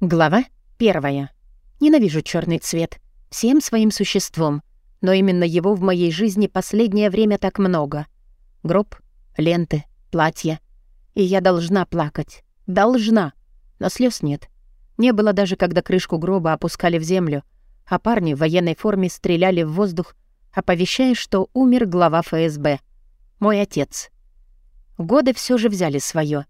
Глава первая. Ненавижу черный цвет. Всем своим существом. Но именно его в моей жизни последнее время так много. Гроб, ленты, платья. И я должна плакать. Должна. Но слез нет. Не было даже, когда крышку гроба опускали в землю, а парни в военной форме стреляли в воздух, оповещая, что умер глава ФСБ. Мой отец. Годы все же взяли свое,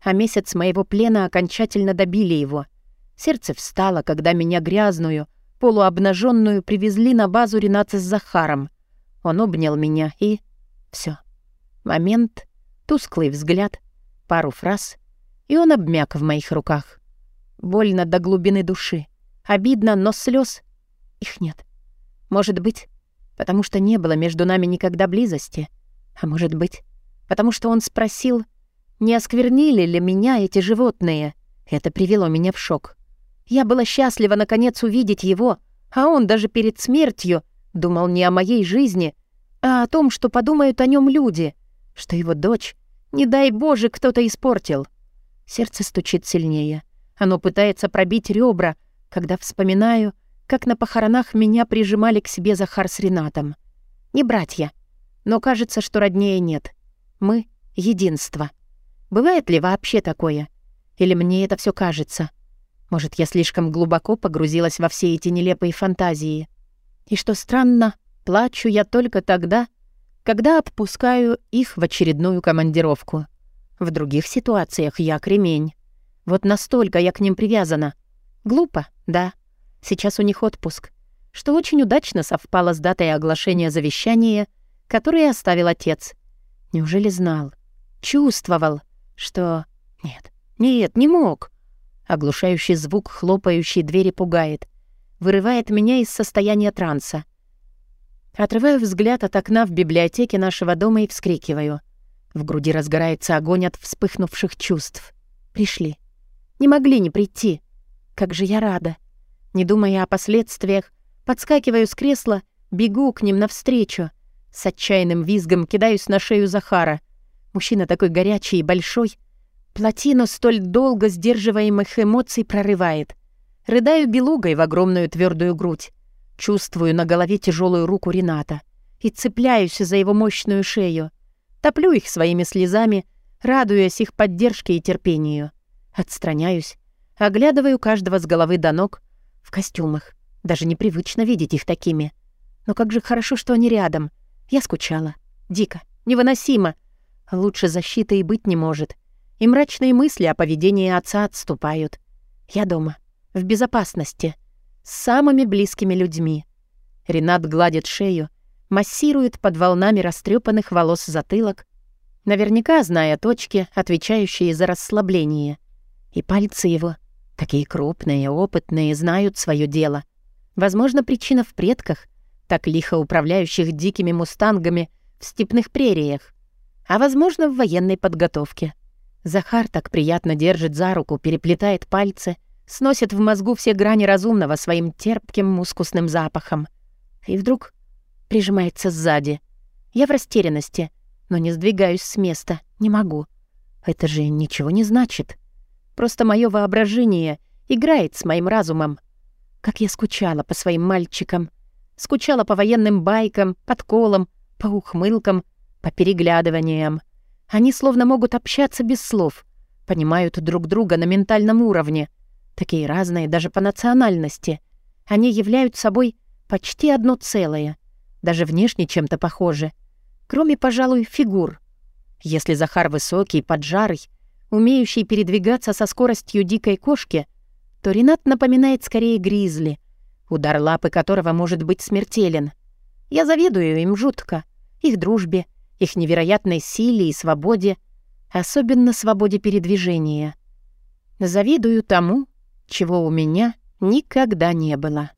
а месяц моего плена окончательно добили его — Сердце встало, когда меня грязную, полуобнаженную привезли на базу Рената с Захаром. Он обнял меня и... все. Момент, тусклый взгляд, пару фраз, и он обмяк в моих руках. Больно до глубины души. Обидно, но слез их нет. Может быть, потому что не было между нами никогда близости. А может быть, потому что он спросил, не осквернили ли меня эти животные. Это привело меня в шок. Я была счастлива наконец увидеть его, а он даже перед смертью думал не о моей жизни, а о том, что подумают о нем люди, что его дочь, не дай Боже, кто-то испортил. Сердце стучит сильнее. Оно пытается пробить ребра, когда вспоминаю, как на похоронах меня прижимали к себе Захар с Ренатом. Не братья, но кажется, что роднее нет. Мы — единство. Бывает ли вообще такое? Или мне это все кажется?» Может, я слишком глубоко погрузилась во все эти нелепые фантазии. И что странно, плачу я только тогда, когда отпускаю их в очередную командировку. В других ситуациях я кремень. Вот настолько я к ним привязана. Глупо, да. Сейчас у них отпуск, что очень удачно совпало с датой оглашения завещания, которое оставил отец. Неужели знал, чувствовал, что... Нет, нет, не мог. Оглушающий звук хлопающей двери пугает. Вырывает меня из состояния транса. Отрываю взгляд от окна в библиотеке нашего дома и вскрикиваю. В груди разгорается огонь от вспыхнувших чувств. Пришли. Не могли не прийти. Как же я рада. Не думая о последствиях, подскакиваю с кресла, бегу к ним навстречу. С отчаянным визгом кидаюсь на шею Захара. Мужчина такой горячий и большой — Плотину столь долго сдерживаемых эмоций прорывает. Рыдаю белугой в огромную твердую грудь. Чувствую на голове тяжелую руку Рената и цепляюсь за его мощную шею. Топлю их своими слезами, радуясь их поддержке и терпению. Отстраняюсь, оглядываю каждого с головы до ног в костюмах. Даже непривычно видеть их такими. Но как же хорошо, что они рядом. Я скучала. Дико. Невыносимо. Лучше защиты и быть не может и мрачные мысли о поведении отца отступают. Я дома, в безопасности, с самыми близкими людьми. Ренат гладит шею, массирует под волнами растрепанных волос затылок, наверняка зная точки, отвечающие за расслабление. И пальцы его, такие крупные, опытные, знают свое дело. Возможно, причина в предках, так лихо управляющих дикими мустангами в степных прериях, а, возможно, в военной подготовке. Захар так приятно держит за руку, переплетает пальцы, сносит в мозгу все грани разумного своим терпким мускусным запахом. И вдруг прижимается сзади. Я в растерянности, но не сдвигаюсь с места, не могу. Это же ничего не значит. Просто мое воображение играет с моим разумом. Как я скучала по своим мальчикам. Скучала по военным байкам, подколам, по ухмылкам, по переглядываниям. Они словно могут общаться без слов, понимают друг друга на ментальном уровне. Такие разные даже по национальности. Они являют собой почти одно целое, даже внешне чем-то похожи. Кроме, пожалуй, фигур. Если Захар высокий, поджарый, умеющий передвигаться со скоростью дикой кошки, то Ренат напоминает скорее гризли, удар лапы которого может быть смертелен. Я завидую им жутко, их дружбе, их невероятной силе и свободе, особенно свободе передвижения. Завидую тому, чего у меня никогда не было.